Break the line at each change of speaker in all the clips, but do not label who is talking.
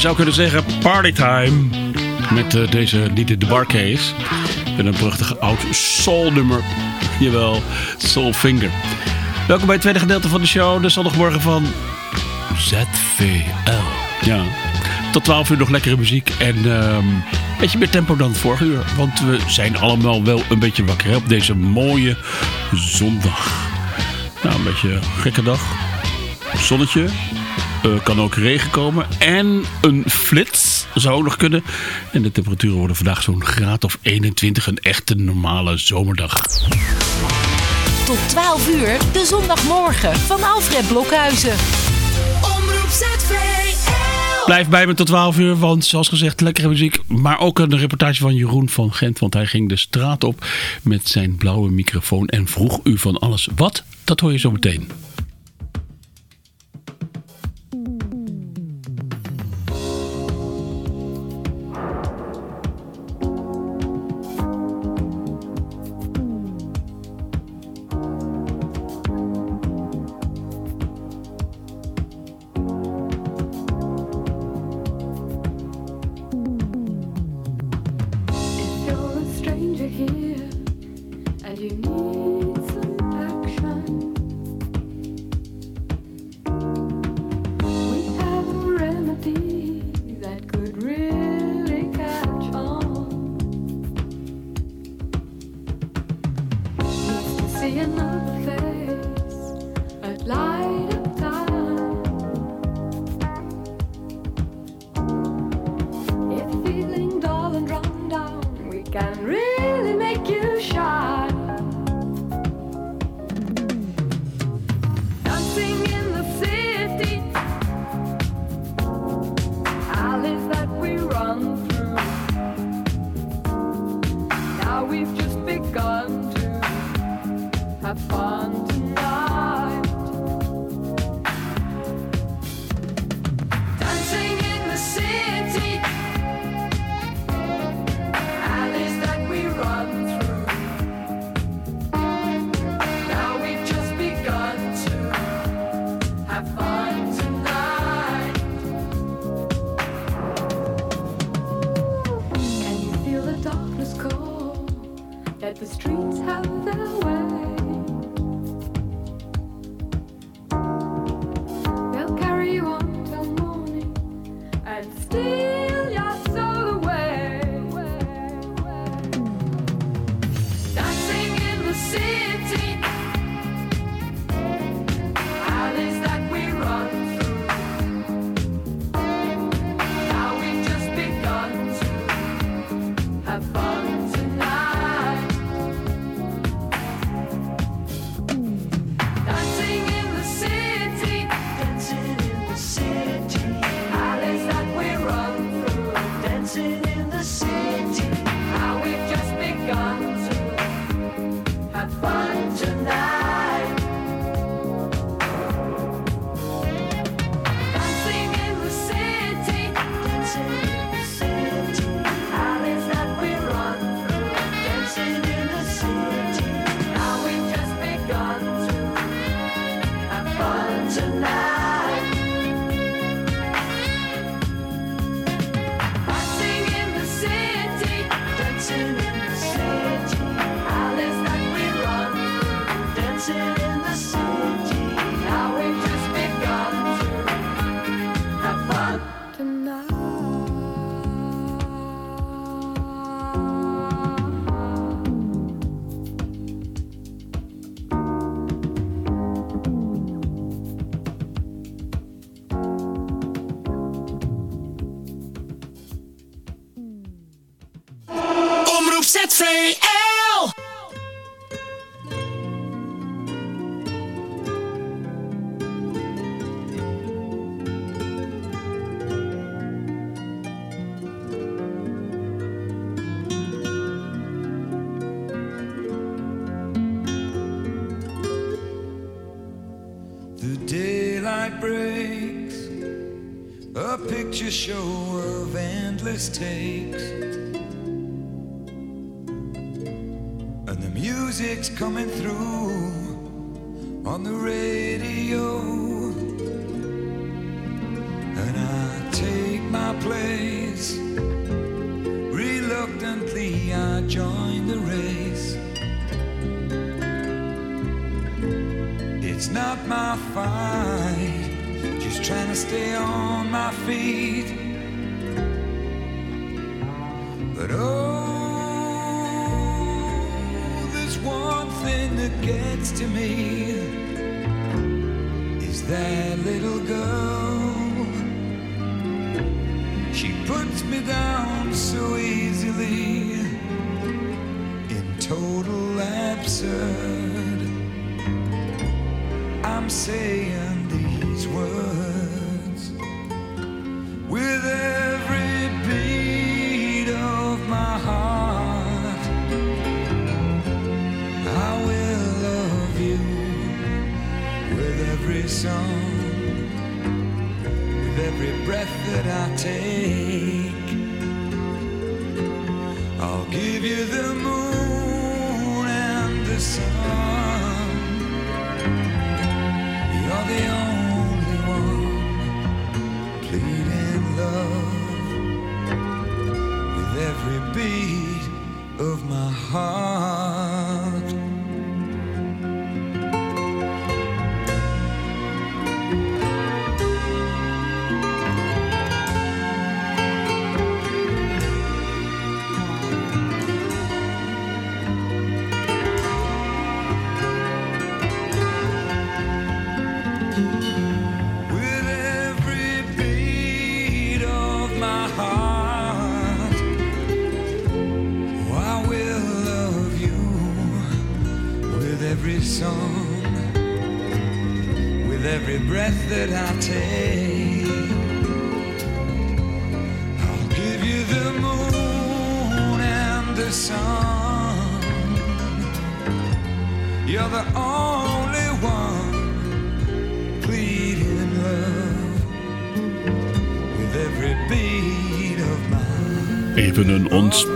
Zou kunnen zeggen partytime. Met uh, deze Dieter de Barcase. Met een prachtige oud soul nummer. Jawel, Soul Finger. Welkom bij het tweede gedeelte van de show. De zondagmorgen van ZVL. Ja, tot 12 uur nog lekkere muziek. En een um, beetje meer tempo dan het vorige uur. Want we zijn allemaal wel een beetje wakker op deze mooie zondag. Nou, een beetje gekke dag. Zonnetje. Uh, kan ook regen komen. En een flits zou ook nog kunnen. En de temperaturen worden vandaag zo'n graad of 21. Een echte normale zomerdag.
Tot 12 uur, de zondagmorgen van Alfred Blokhuizen. Omroep ZVL.
Blijf bij me tot 12 uur, want zoals gezegd, lekkere muziek. Maar ook een reportage van Jeroen van Gent. Want hij ging de straat op met zijn blauwe microfoon en vroeg u van alles. Wat? Dat hoor je zo meteen.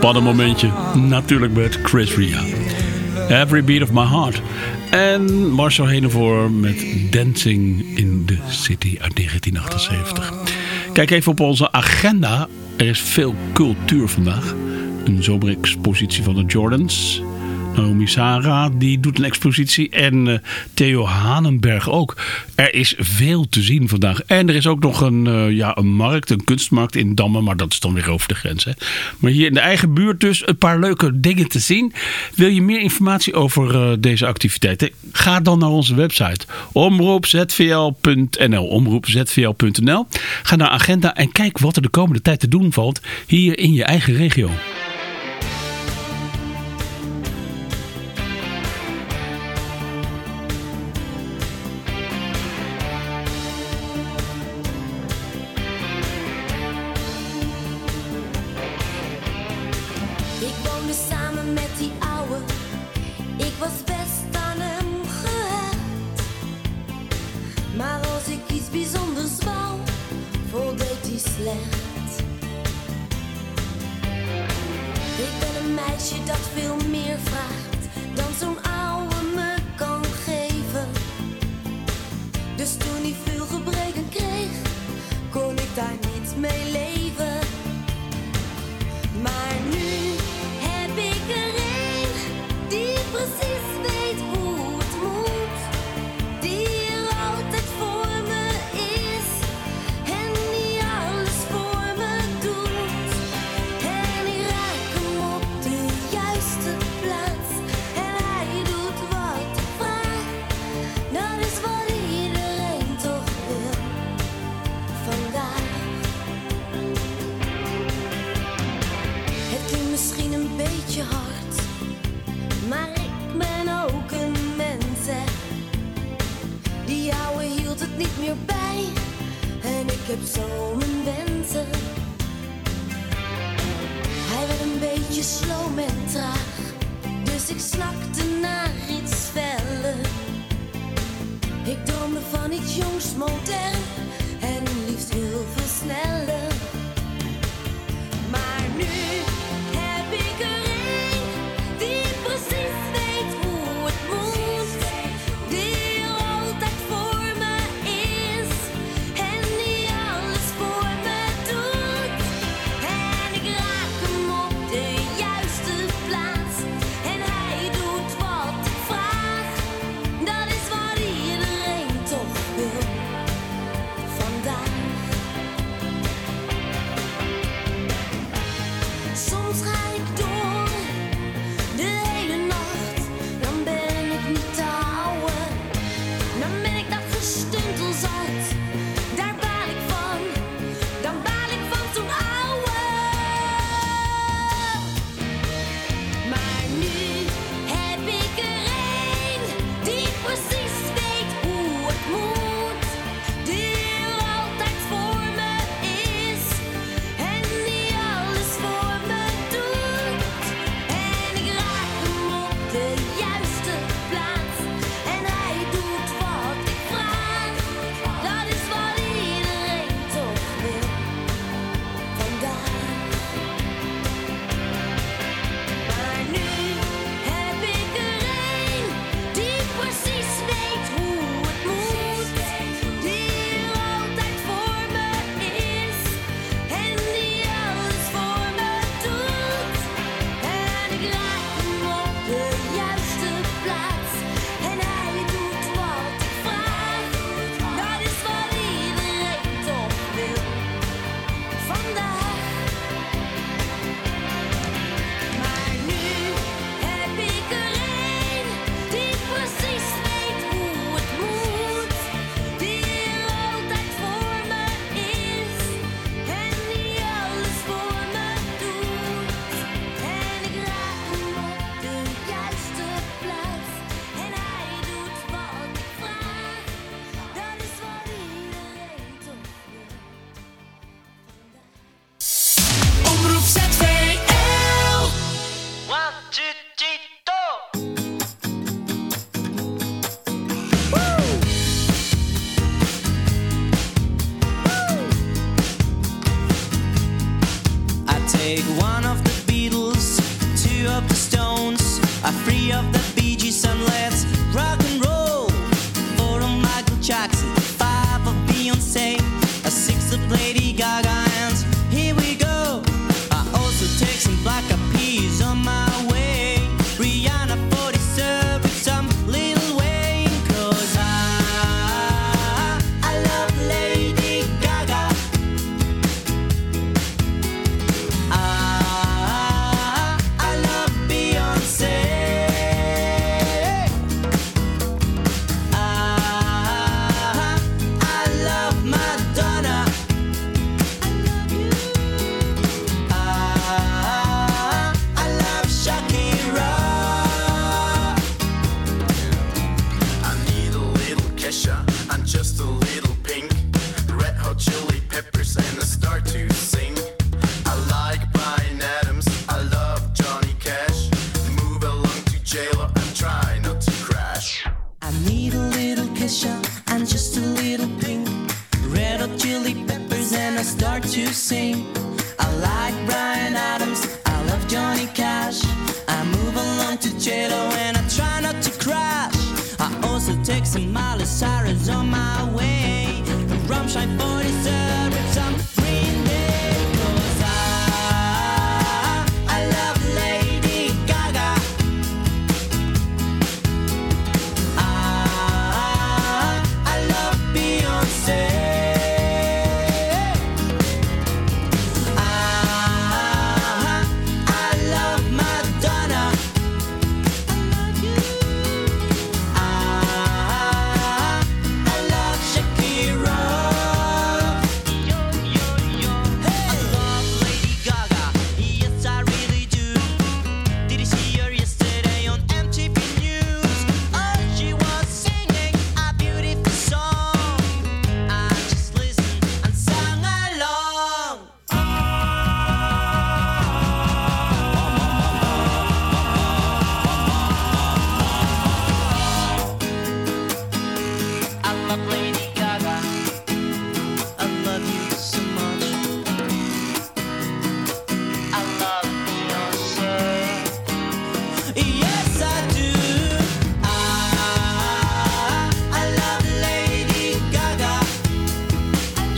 Ontspannen momentje. Natuurlijk met Chris Ria. Every Beat of My Heart. En Marcel Henevoor met Dancing in the City uit 1978. Kijk even op onze agenda. Er is veel cultuur vandaag. Een zomerexpositie van de Jordans. Naomi Sarah, die doet een expositie. En eh, Theo Hanenberg ook. Er is veel te zien vandaag. En er is ook nog een, eh, ja, een markt, een kunstmarkt in Damme. Maar dat is dan weer over de grens. Hè. Maar hier in de eigen buurt dus een paar leuke dingen te zien. Wil je meer informatie over eh, deze activiteiten? Ga dan naar onze website. Omroepzvl.nl Omroepzvl.nl Ga naar agenda en kijk wat er de komende tijd te doen valt. Hier in je eigen regio.
Niet meer bij en ik heb zo mijn wensen. Hij werd een beetje sloom en traag, dus ik snakte naar iets feller. Ik droomde van iets jongs, modern en liefst heel veel.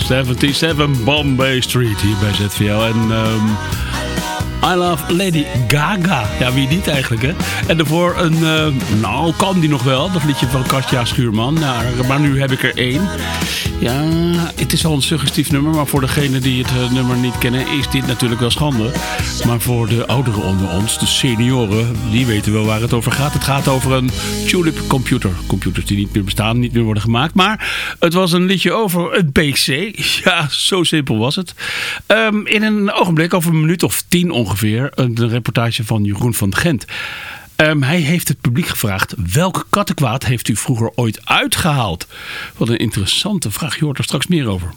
77 Bombay Street hier bij ZVL. En ehm, um, I Love Lady Gaga. Ja, wie niet eigenlijk, hè? En daarvoor een... eh, nou, kan die nog wel. Dat liedje van Katja Schuurman. Nou, maar nu heb ik er één. Ja, het is al een suggestief nummer. Maar voor degenen die het eh, nummer niet kennen... is dit natuurlijk wel schande. Maar voor de ouderen onder ons, de senioren... die weten wel waar het over gaat. Het gaat over een tulip computer. Computers die niet meer bestaan, niet meer worden gemaakt. Maar het was een liedje over een PC. Ja, zo simpel was het. Ehm, in een ogenblik, over een minuut of tien ongeveer... een reportage van Jeroen van Gent. Ehm, hij heeft het publiek gevraagd... welke kattenkwaad heeft u vroeger ooit uitgehaald? Wat een interessante vraag. Je hoort er straks meer over.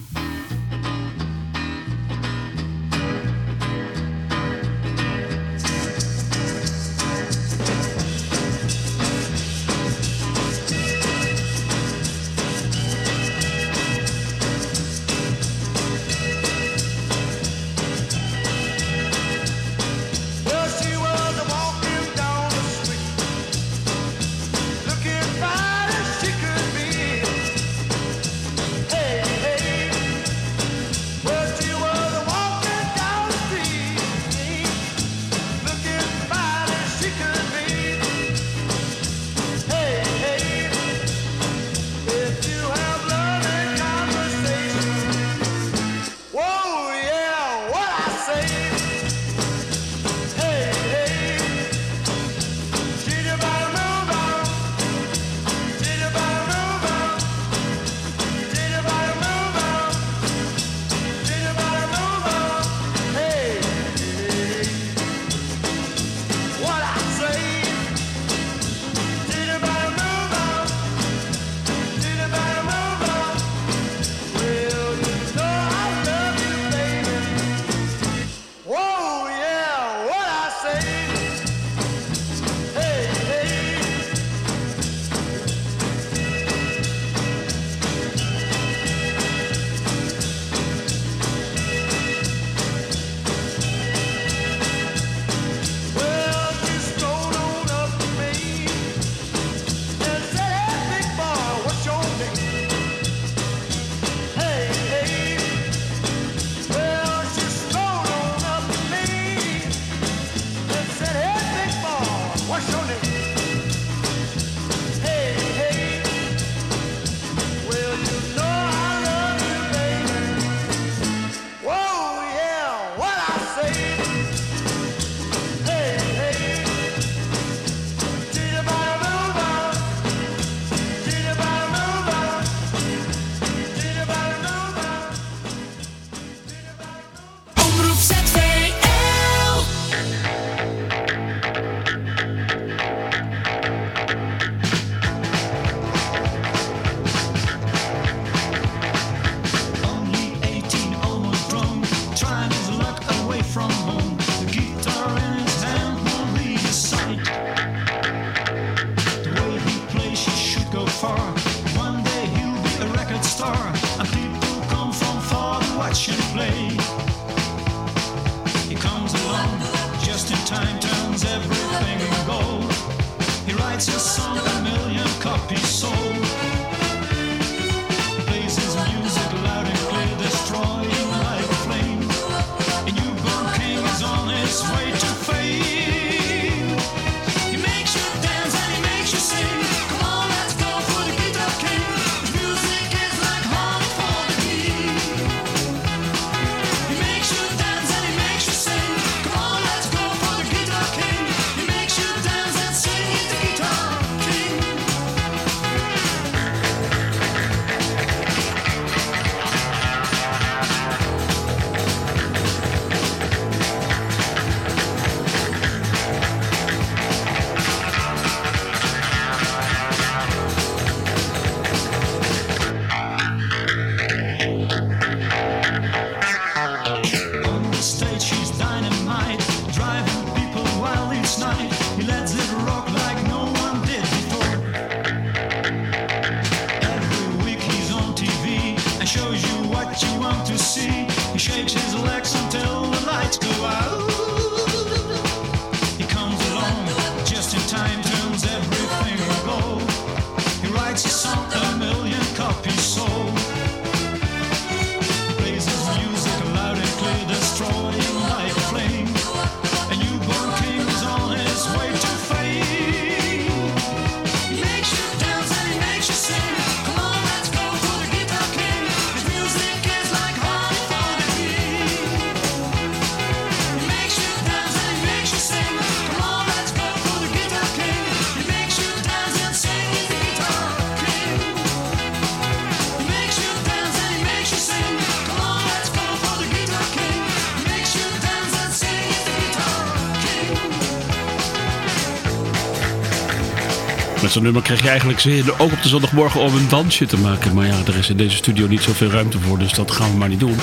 Met zo'n nummer krijg je eigenlijk zin, ook op de zondagmorgen, om een dansje te maken. Maar ja, er is in deze studio niet zoveel ruimte voor, dus dat gaan we maar niet doen.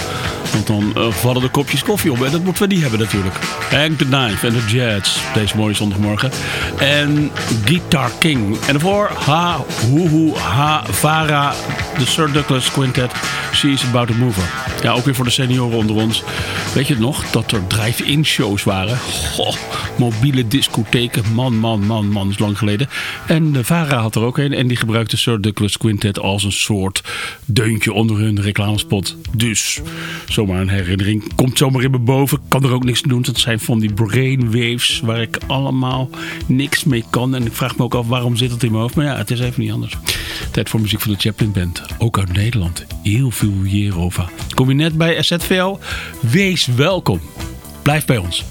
Want dan eh, vallen de kopjes koffie op en dat moeten we niet hebben natuurlijk. Hank the Knife en de Jets, deze mooie zondagmorgen. En Guitar King. En daarvoor Ha, Huhu, Ha, Vara, de Sir Douglas Quintet, She's About to Move. Ja, ook weer voor de senioren onder ons. Weet je het nog, dat er drive-in shows waren? Goh, mobiele discotheken, man, man, man, man, is lang geleden. En de Vara had er ook een en die gebruikte Sir Douglas Quintet als een soort deuntje onder hun reclamespot. Dus, zomaar een herinnering. Komt zomaar in me boven, kan er ook niks doen. Dat zijn van die brainwaves waar ik allemaal niks mee kan. En ik vraag me ook af waarom zit dat in mijn hoofd. Maar ja, het is even niet anders. Tijd voor muziek van de Chaplin Band. Ook uit Nederland. Heel veel Jerova. Kom je net bij SZVL? Wees welkom. Blijf bij ons.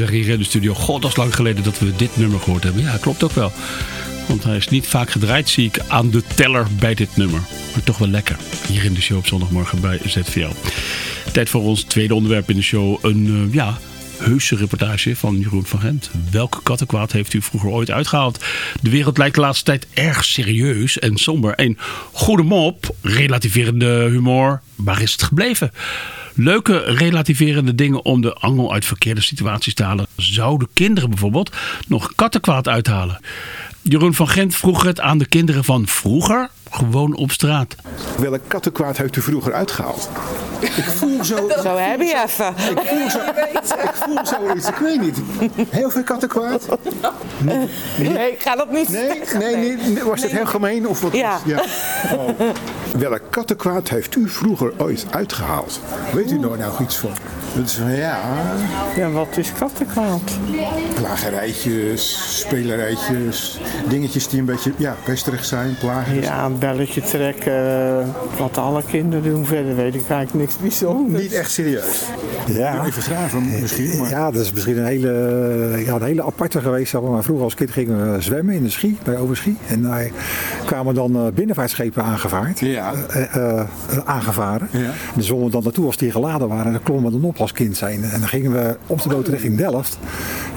Zeggen hier in de studio, god, dat is lang geleden dat we dit nummer gehoord hebben. Ja, klopt ook wel. Want hij is niet vaak gedraaid, zie ik aan de teller bij dit nummer. Maar toch wel lekker. Hier in de show op zondagmorgen bij ZVL. Tijd voor ons tweede onderwerp in de show. Een, eh, ja, heuse reportage van Jeroen van Gent. Welke kattenkwaad heeft u vroeger ooit uitgehaald? De wereld lijkt de laatste tijd erg serieus en somber. Een goede mop, relativerende humor. Waar is het gebleven? Leuke relativerende dingen om de angel uit verkeerde situaties te halen. Zouden kinderen bijvoorbeeld nog kattenkwaad uithalen? Jeroen van Gent vroeg het aan de kinderen van vroeger, gewoon op straat.
Welk kattenkwaad heeft u vroeger uitgehaald? Ik voel zo...
Zo heb je even.
Ik voel, zo, ik voel zoiets, ik weet niet. Heel veel kattenkwaad?
Nee, ik ga dat niet
Nee, nee, nee, was dat heel gemeen? Of wat
Ja.
was- Oh. Welk kattenkwaad heeft u vroeger ooit uitgehaald? Weet u daar nou iets van? Ja,
Ja, wat is kattenkwaad?
plagerijtjes, spelerijtjes, dingetjes die een beetje ja, pesterig zijn, plagers.
Ja, belletje trekken, wat alle kinderen doen. Verder weet ik eigenlijk niks bijzonders.
Niet echt serieus.
Ja.
Even graven misschien, maar...
Ja, dat is misschien een hele, ja, een hele aparte geweest. Maar vroeger als kind gingen we zwemmen in de ski, bij overski. En daar kwamen dan eh, binnenvaartschepen aangevaard.
Ja.
Eh, eh, eh, aangevaren.
Ja.
En dan zwommen we dan naartoe als die geladen waren. En dan klommen we dan op als kind zijn. En dan gingen we op de boot richting Delft.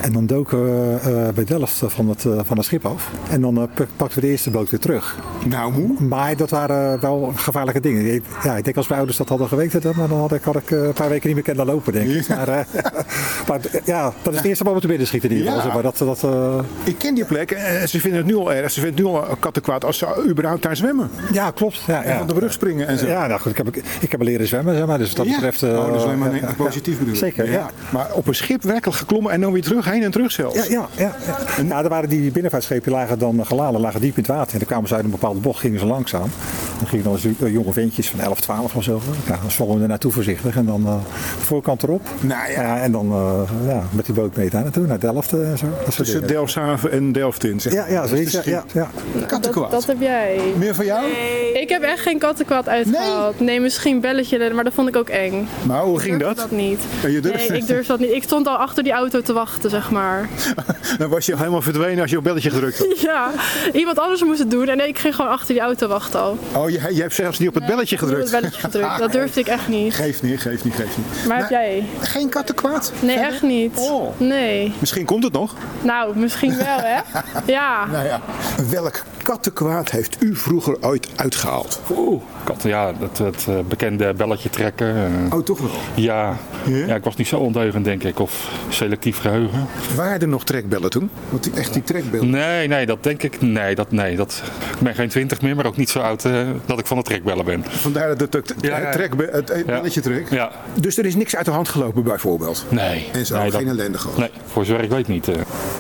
En dan doken we eh, bij Delft van het, eh, van het schip af. En dan eh, pak- pakten we de eerste boot weer terug.
Nou, moe.
Maar dat waren wel gevaarlijke dingen. Ik- Ja, ik denk als mijn ouders dat hadden geweten, dan dan had ik, had ik eh, een paar weken niet meer kunnen lopen, denk ik.
Ja.
Maar, eh, maar ja, dat is het eerste moment te binnen schieten in ieder geval.
Ja.
zeg Maar dat, dat, eh,
Ik ken die plek en ze vinden het nu al erg. Ze vinden het nu al kattenkwaad als ze überhaupt daar zwemmen.
ja, klopt. Ja,
En van de brug springen en zo.
Ja, nou goed, ik heb, ik heb leren zwemmen, zeg maar. Dus wat dat betreft... eh,
oh, alleen maar een positief bedoel.
Zeker, ja.
Maar op een schip werkelijk geklommen en dan weer terug, heen en terug zelfs.
Ja, ja, ja. ja. Nou, er waren die binnenvaartschepen lagen dan geladen, lagen diep in het water. En dan kwamen ze uit een bepaalde bocht, gingen langzaam. Dan gingen dan eens, eh, jonge ventjes van 11, 12 of zo. Ja, dan zwommen we er naartoe voorzichtig. En dan eh, de voorkant erop.
Nou ja.
en dan eh, ja, met die boot mee daar naartoe, naar Delft eh, en zo. Dat
Tussen. Delfshaven en Delftin. Zeg.
Ja, ja,
Dat
zoiets.
is
Ja, ja, ja.
Kattenkwaad.
Dat heb jij.
Meer van jou?
Ik heb echt geen kattenkwaad uitgehaald. Nee, misschien belletje, maar dat vond ik ook eng.
Maar hoe ging
Ik durfde
dat?
dat niet.
Je durfde
nee, ik durf dat niet. Ik stond al achter die auto te wachten, zeg maar.
Dan was je helemaal verdwenen als je op belletje gedrukt had.
Ja, iemand anders moest het doen en ik ging gewoon achter die auto wachten al.
Oh, je, je hebt zelfs niet op het belletje gedrukt.
het belletje gedrukt. Dat durfde ik echt niet.
Geeft niet, geeft niet, geeft niet.
Maar heb jij?
Geen kattenkwaad?
Nee, echt niet.
Oh.
Nee.
Misschien komt het nog.
Nou, misschien wel, hè? Ja.
Nou ja. Welk kattenkwaad heeft u vroeger ooit uitgehaald?
Oeh, kat, ja, het, het eh, bekende belletje trekken. eh,
Oh, toch wel.
ja.
Ja?
ja, ik was niet zo ondeugend, denk ik. Of selectief geheugen.
Waren er nog trekbellen toen? Want die, echt die trekbellen.
Nee, nee, dat denk ik. Nee, dat, nee dat, ik ben geen twintig meer, maar ook niet zo oud eh, dat ik van de trekbellen ben.
Vandaar dat het, het,
Ja,
het,
ja.
trekbe- het, het belletje trek.
Ja.
Dus er is niks uit de hand gelopen bijvoorbeeld?
Nee.
En zo,
nee,
geen
dat-
ellende gehad?
Nee, voor zover ik weet niet. eh.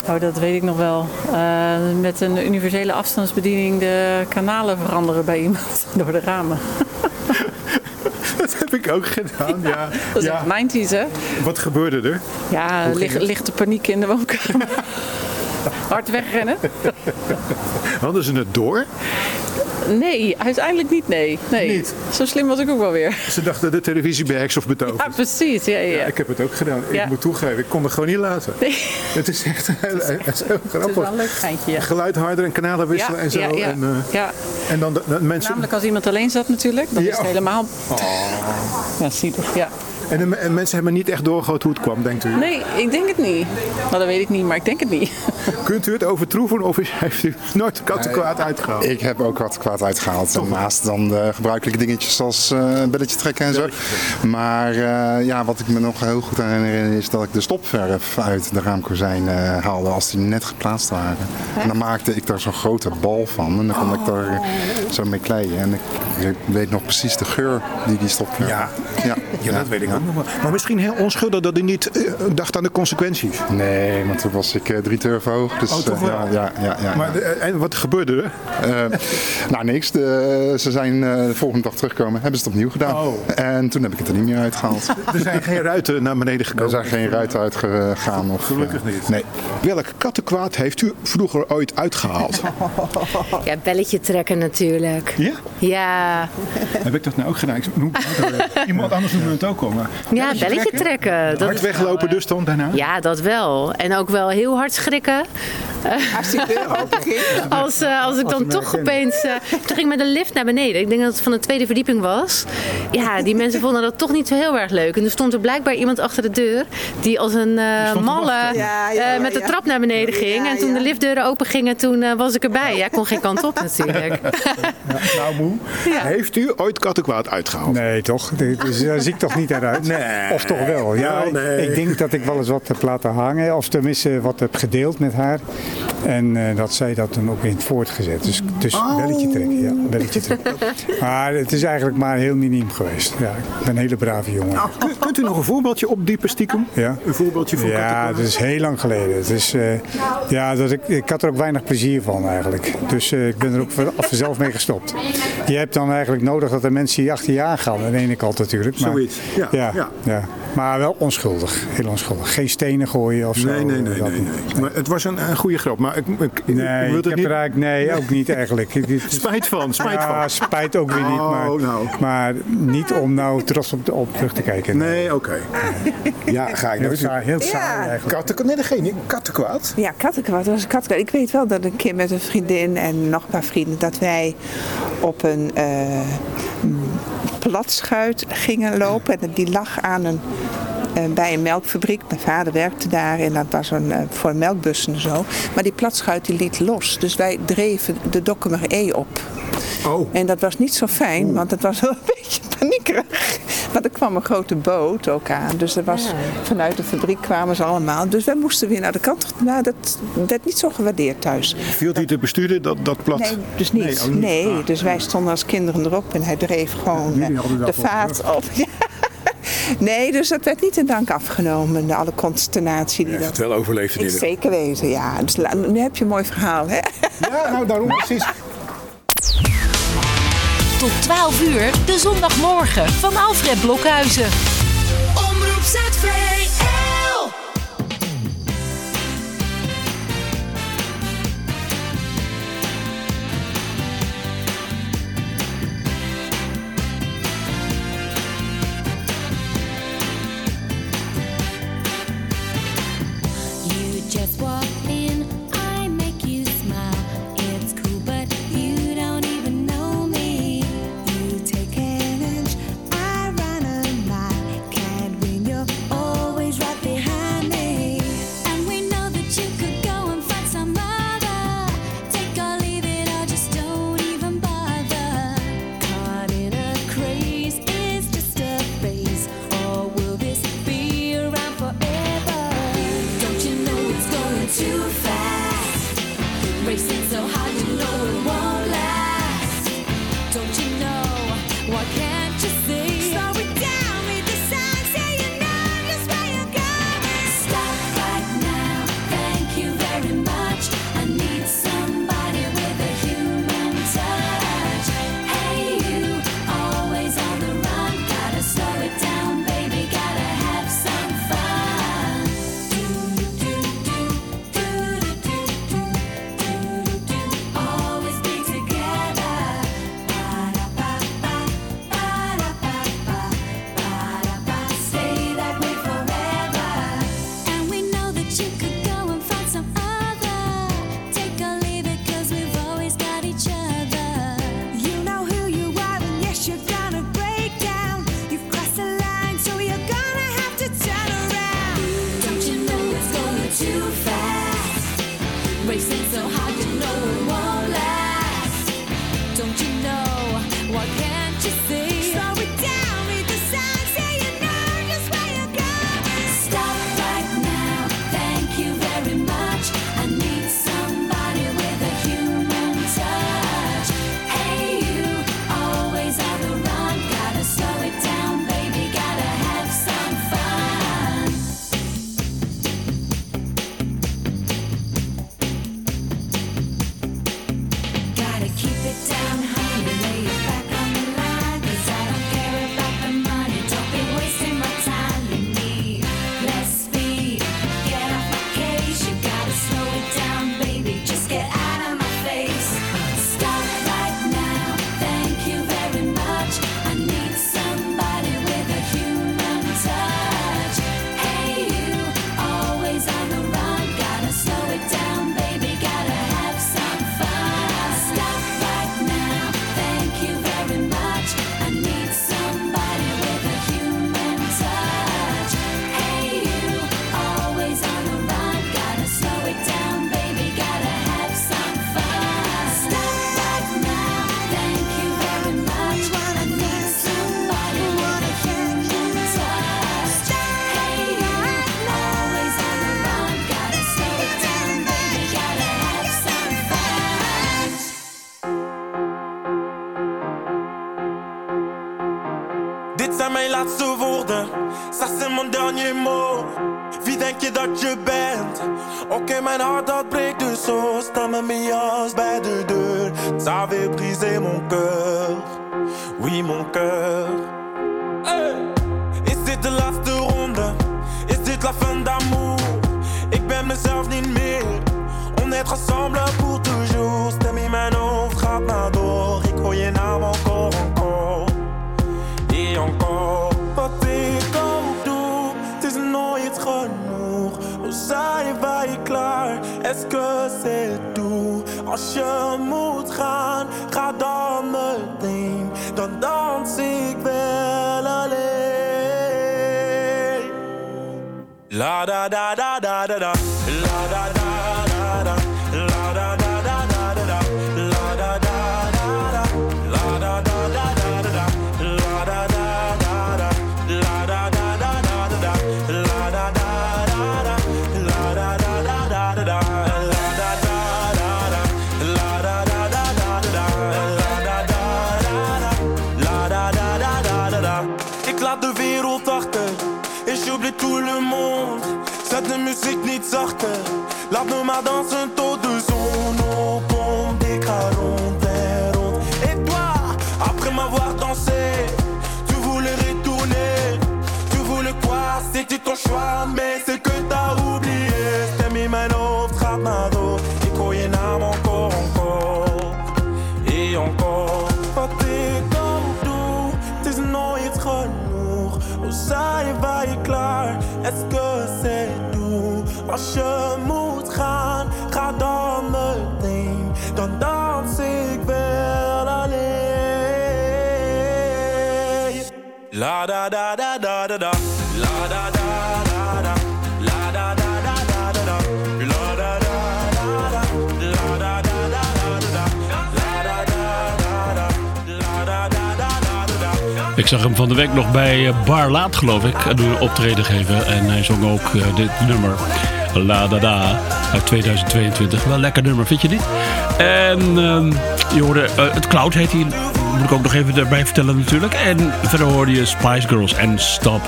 Oh, dat weet ik nog wel. Eh, met een universele afstandsbediening de kanalen veranderen bij iemand door de ramen.
Dat heb ik ook gedaan, ja.
Dat is
ja.
echt 90s, hè?
Wat gebeurde er?
Ja,
ging
lig-
het?
lichte paniek in de woonkamer. Hard wegrennen?
Hadden ze het door?
Nee, uiteindelijk niet, nee. nee.
Niet?
Zo slim was ik ook wel weer.
Ze dachten de televisie bij of betoverd.
Ja, precies. Ja, ja.
Ja, ik heb het ook gedaan. Ik moet toegeven, ik kon het gewoon niet laten.
Nee.
Het is echt het is heel
Het is
grappig.
wel een leuk geintje.
Geluid harder en kanalen wisselen en zo.
ja, ja.
En,
Ja.
en dan de, de mensen.
Namelijk als iemand alleen zat natuurlijk, dan is het helemaal...
Oh.
Ja, zielig, ja.
En, de, en mensen hebben niet echt doorgehad hoe het kwam, denkt u?
Nee, ik denk het niet. Nou, dat weet ik niet, maar ik denk het niet.
Kunt u het overtroeven of heeft u nooit kattenkwaad uitgehaald?
Ik heb ook wat kwaad uitgehaald. Naast dan de gebruikelijke dingetjes zoals eh, een belletje trekken en zo. Maar eh, ja, wat ik me nog heel goed herinner is dat ik de stopverf uit de raamkozijn eh, haalde als die net geplaatst waren. En dan maakte ik daar zo'n grote bal van en dan kon ik daar eh, zo mee kleien. En ik, weet nog precies de geur die die stopverf...
Ja.
ja,
Ja, dat weet ik ook nog wel. Maar misschien heel onschuldig dat u niet eh, dacht aan de consequenties.
Nee, maar toen was ik eh, drie turven hoog. Dus,
Oh, toch
eh,
wel?
ja, ja, ja, ja.
Maar de- en wat gebeurde er?
Eh, nou, niks. De- ze zijn eh, de volgende dag teruggekomen, hebben ze het opnieuw gedaan.
Oh.
En toen heb ik het er niet meer uitgehaald.
Er zijn geen ruiten naar beneden gekomen.
Er zijn geen ruiten uitgegaan. Of,
Gelukkig
eh,
niet.
Nee.
Welk kattenkwaad heeft u vroeger ooit uitgehaald?
Ja, belletje trekken natuurlijk.
Ja?
Ja,
Heb ik dat nou ook gedaan? Ik noem- Iemand anders noemde het ook al. Maar
ja belletje trekken. Dat
Hard weglopen dus dan daarna?
Ja, dat wel. En ook wel heel hard schrikken.
Als die deur open ging.
Als, eh, als ik dan toch opeens... eh, toen ging ik met een lift naar beneden. Ik denk dat het van de tweede verdieping was. Ja, die mensen vonden dat toch niet zo heel erg leuk. En er stond er blijkbaar iemand achter de deur... die als een eh, malle
Ja, ja,
eh, met de
ja.
trap naar beneden ging. en toen de liftdeuren open gingen, toen eh, was ik erbij. Ja, ik kon geen kant op natuurlijk.
Nou, moe. Heeft u ooit kattenkwaad uitgehaald?
Nee, toch? Dus daar zie ik toch niet eruit?
Nee.
Of toch wel? Ja,
Wel, nee.
ik denk dat ik wel eens wat heb laten hangen. Of tenminste wat heb gedeeld met haar. En eh, dat zij dat toen ook heeft voortgezet. Dus, dus
Oh.
belletje trekken, ja. Belletje trekken. Maar het is eigenlijk maar heel miniem geweest. Ja, ik ben een hele brave jongen.
Kun- Kunt u nog een voorbeeldje opdiepen stiekem?
Ja.
Een voorbeeldje van
Ja, dat is heel lang geleden. Het is, eh, ja, dat ik, ik had er ook weinig plezier van eigenlijk. Dus eh, ik ben er ook van- vanzelf mee gestopt. Je hebt dan eigenlijk nodig dat de mensen die achter je aangaan. Dat meen ik altijd natuurlijk. Maar,
Zoiets, ja,
ja,
ja.
ja. Maar wel onschuldig. Heel onschuldig. Geen stenen gooien of zo.
Nee, nee, nee, nee, nee. Maar het was een, een goede grap. Maar ik, ik, ik
Nee,
wil
ik
het
heb
niet...
er eigenlijk, nee, ook niet eigenlijk.
Spijt van, spijt
ja,
van.
spijt ook weer niet. Maar,
Oh, nou.
maar niet om nou trots op, op terug te kijken.
Nee, oké. Ja, ga ik
Heel saai, heel saai eigenlijk.
Katten, nee, geen kattenkwaad.
Ja, kattenkwaad. Dat was kattenkwaad. Ik weet wel dat een keer met een vriendin en nog een paar vrienden... dat wij op een eh, platschuit gingen lopen. En die lag aan een, bij een melkfabriek. Mijn vader werkte daar en dat was een, eh, voor melkbussen en zo. Maar die platschuit die liet los. Dus wij dreven de Dokkumer E op.
Oh.
En dat was niet zo fijn, want het was wel een beetje paniekerig. Want er kwam een grote boot ook aan. Dus er was, vanuit de fabriek kwamen ze allemaal. Dus wij moesten weer naar de kant. Nou, dat werd niet zo gewaardeerd thuis.
Viel die te besturen, dat, dat plat?
Nee, dus niet.
Nee, niet. Ah.
dus wij stonden als kinderen erop en hij dreef gewoon eh, de vaart op. Ja. Nee, dus dat werd niet in dank afgenomen, de alle consternatie die
Heeft
dat...
het wel overleefd in
zeker weten, ja. Dus la- nu heb je een mooi verhaal, hè?
Ja, nou daarom precies.
Tot 12 uur, de zondagmorgen van Alfred Blokhuizen.
Denk je dat je bent? Oké, mijn hart dat breekt dus zo. Sta met jas bij de deur. Ça veut briser mon cœur. Oui, mon cœur. Hey. Is dit de laatste ronde? Is dit la fin d'amour? Ik ben mezelf niet meer. On est ensemble pour toujours. Stem in mijn hoofd gaat maar door. Est-ce que c'est tout? Als je moet gaan, ga dan meteen. Dan dans ik wel alleen. La da da da da da da. La da da Est-ce que c'est tout? Dans ik wel alleen. La da da da da da da. La da da da da. La da da da da da. La da da da da. Da.
Ik zag hem van de week nog bij eh, Bar Laat, geloof ik, een optreden geven. En hij zong ook eh, dit nummer. La da da uit 2022. Wel lekker nummer, vind je niet? En ehm, je hoorde, eh, het Cloud heet hij. Moet ik ook nog even erbij vertellen natuurlijk. En verder hoorde je Spice Girls en Stop.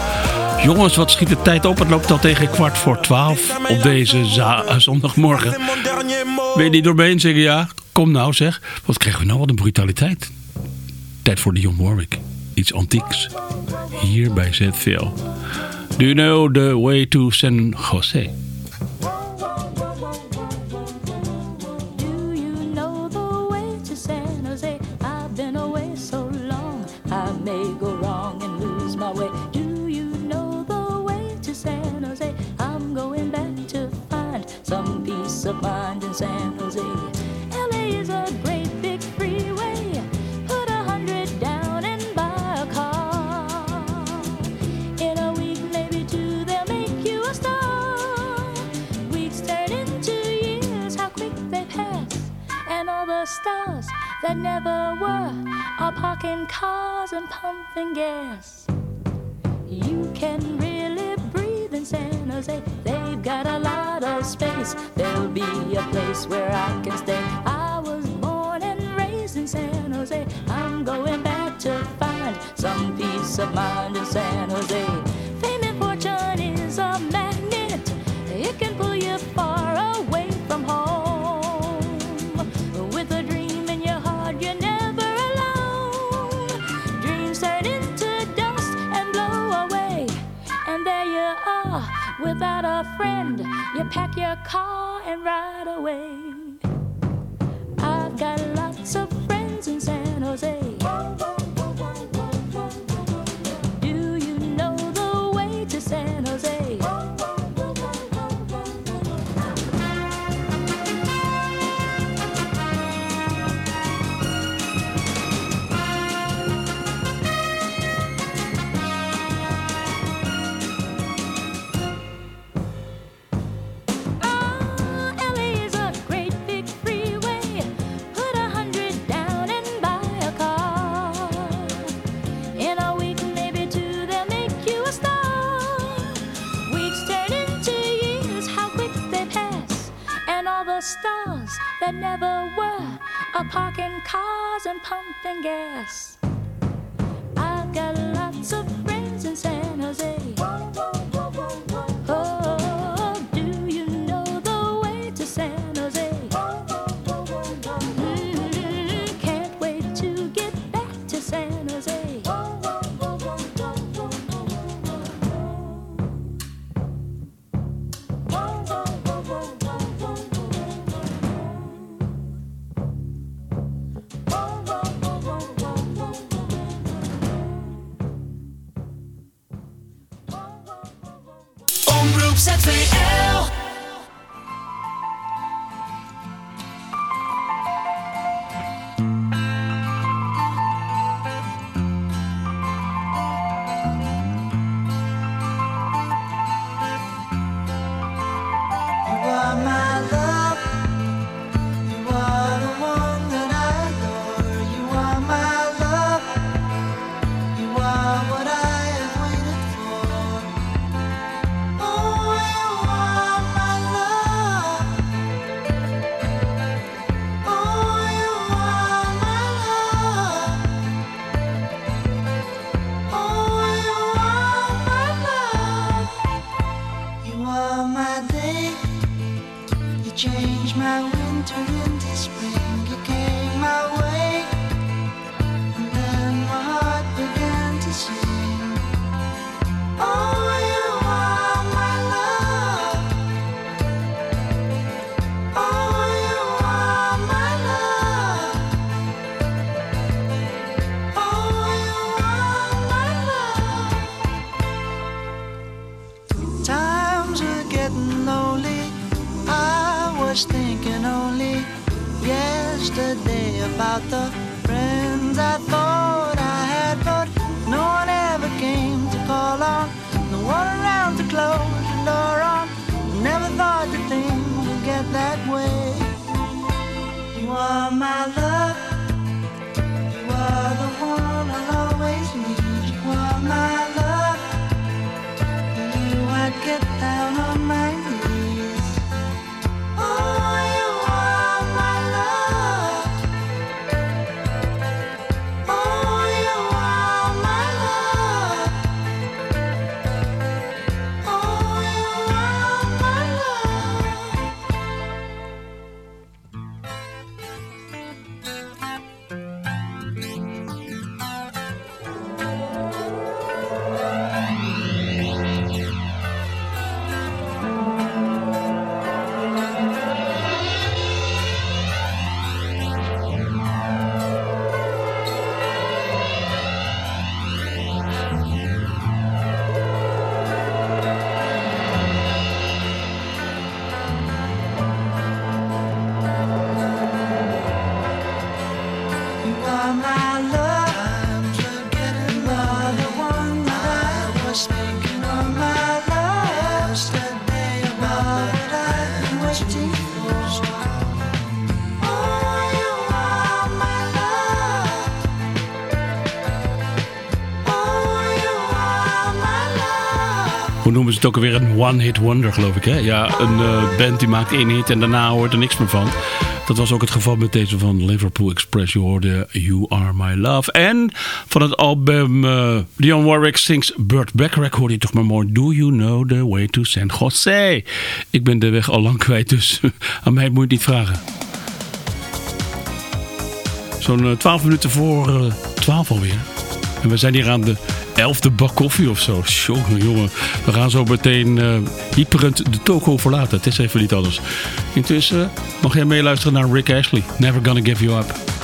Jongens, wat schiet de tijd op? Het loopt al tegen kwart voor twaalf op deze eh, zondagmorgen. Ben je niet doorheen zeggen? Ja, kom nou zeg. Wat krijgen we nou? Wat een brutaliteit. Tijd voor Dionne Warwick. Iets antieks. Hier bij ZVL. Do you know the way to San Jose?
That never were are parking cars and pumping gas. You can really breathe in San Jose. They've got a lot of space. There'll be a place where I can stay. I was born and raised in San Jose. I'm going back to find some peace of mind in San Jose. Pack your car and ride away. I've got lots of never were are parking cars and pumping gas. I've got lots of friends in
San Jose?
Ook alweer? Een one-hit wonder, geloof ik. Hè? Ja, een eh, band die maakt één hit en daarna hoort er niks meer van. Dat was ook het geval met deze van Liverpool Express. Je hoorde You Are My Love. En van het album eh Leon Warwick Sings Burt Bacharach hoorde je toch maar mooi. Do You Know The Way To San Jose? Ik ben de weg al lang kwijt, dus aan mij moet je het niet vragen. Zo'n eh, 12 minuten voor eh 12 alweer. En we zijn hier aan de elfde bak koffie of zo. Jongen. We gaan zo meteen eh hyperend de toko verlaten. Het is even niet anders. Intussen mag jij meeluisteren naar Rick Ashley. Never Gonna Give You Up.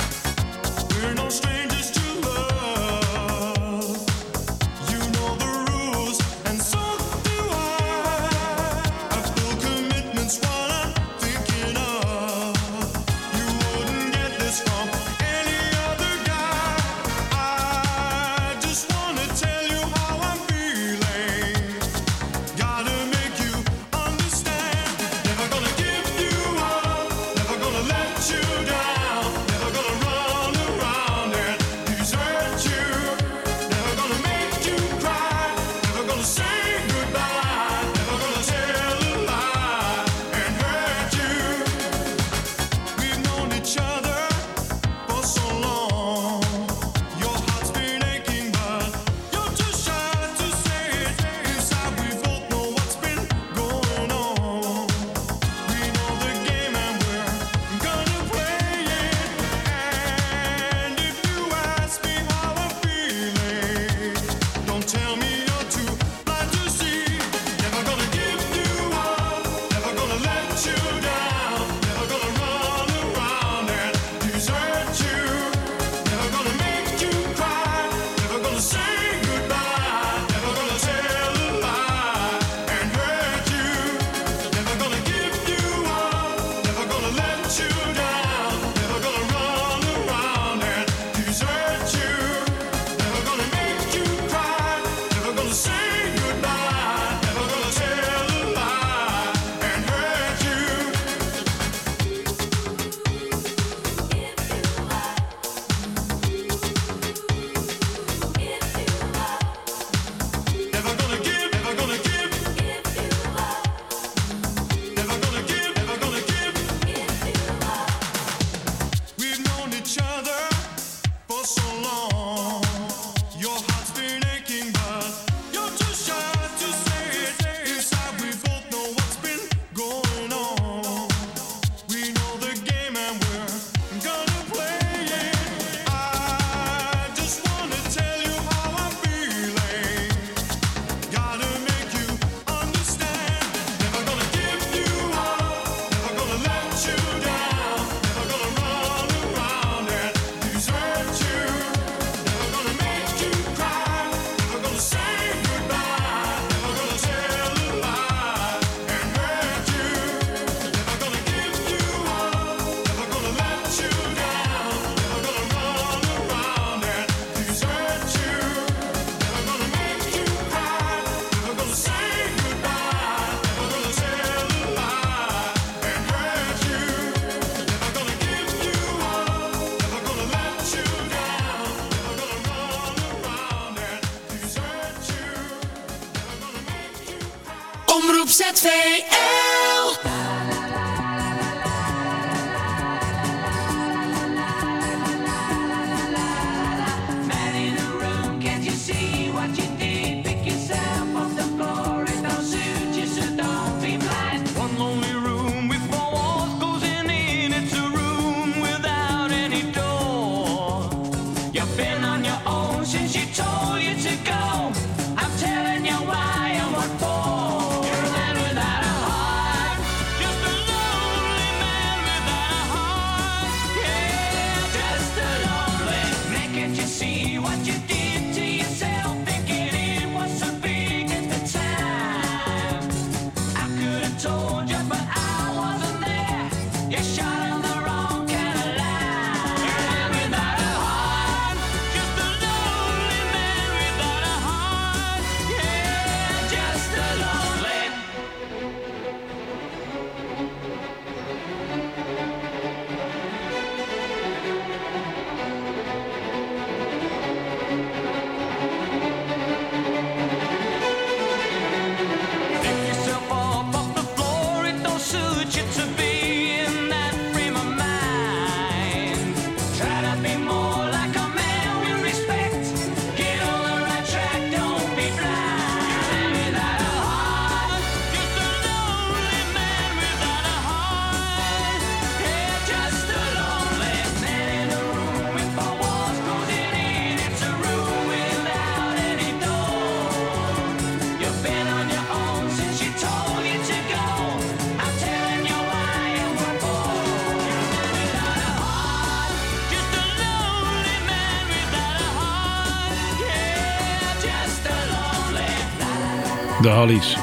Hollies.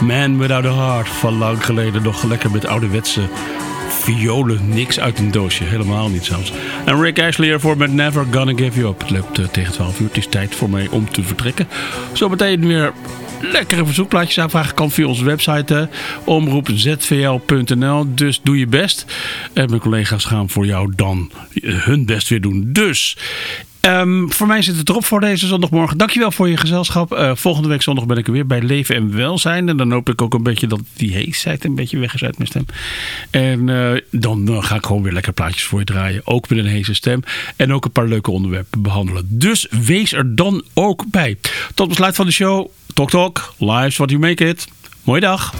Man Without a Heart. Van lang geleden nog lekker met ouderwetse violen. Niks uit een doosje. Helemaal niet zelfs. En Rick Ashley ervoor met Never Gonna Give You Up. Het loopt eh, tegen 12 uur. Het is tijd voor mij om te vertrekken. Zometeen weer lekkere verzoekplaatjes aanvragen kan via onze website hè. omroepzvl.nl. Dus doe je best. En mijn collega's gaan voor jou dan eh, hun best weer doen. Dus Ehm, voor mij zit het erop voor deze zondagmorgen. Dankjewel voor je gezelschap. Eh, volgende week zondag ben ik er weer bij Leven en Welzijn. En dan hoop ik ook een beetje dat die heesheid een beetje weg is uit mijn stem. En eh, dan eh, ga ik gewoon weer lekker plaatjes voor je draaien. Ook met een heese stem. En ook een paar leuke onderwerpen behandelen. Dus wees er dan ook bij. Tot besluit van de show. Talk Talk. Live what you make it. Mooie dag.